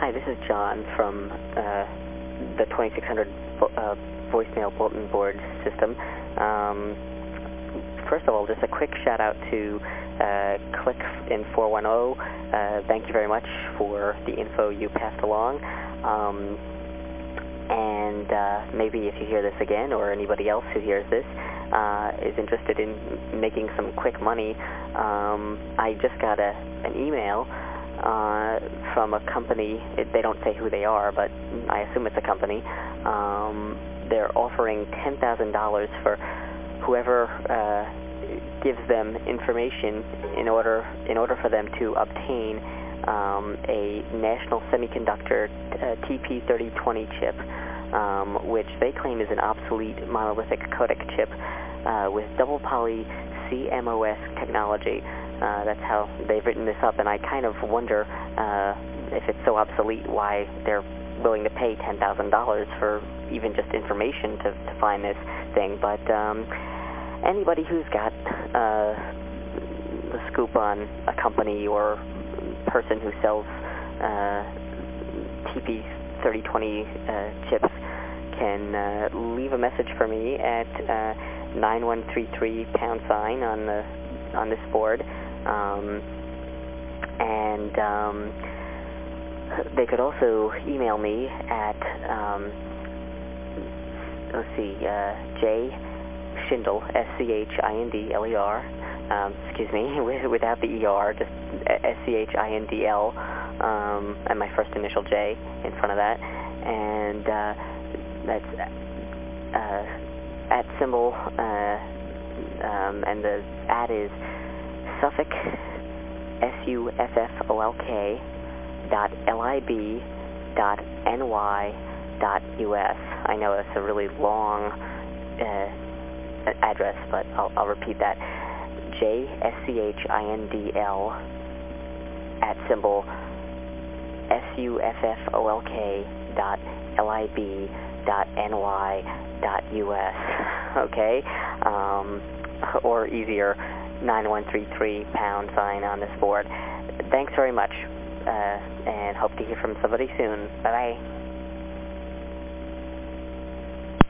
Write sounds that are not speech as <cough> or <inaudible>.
Hi, this is John from uh, the 2600 uh, voicemail bulletin board system. Um, first of all, just a quick shout out to uh, Click in 410. Uh, thank you very much for the info you passed along. Um, and uh, maybe if you hear this again, or anybody else who hears this, uh, is interested in making some quick money, um, I just got a, an email uh, from a company. It, they don't say who they are, but I assume it's a company. Um, they're offering $10,000 for whoever uh, gives them information in order in order for them to obtain um, a national semiconductor uh, TP3020 chip, um, which they claim is an obsolete monolithic codec chip uh, with double poly CMOS technology. Uh, that's how they've written this up, and I kind of wonder uh, if it's so obsolete why they're willing to pay $10,000 for even just information to, to find this thing. But um, anybody who's got uh, the scoop on a company or person who sells uh, TP3020 uh, chips can uh, leave a message for me at uh, 9133 pound sign on the on this board, um, and um, they could also email me at um, let's see, uh, J Schindler S C H I N D L E R. Um, excuse me, <laughs> without the ER, just S-C-H-I-N-D-L, um, and my first initial J in front of that. And uh, that's uh, at symbol, uh, um, and the at is Suffolk, S-U-F-F-O-L-K, dot L-I-B, dot N-Y, dot U-S. I know it's a really long uh, address, but I'll, I'll repeat that. J-S-C-H-I-N-D-L at symbol S-U-F-F-O-L-K dot L-I-B dot N-Y dot U-S, <laughs> okay? Um, or easier, 9133 pound sign on this board. Thanks very much, uh, and hope to hear from somebody soon. Bye-bye.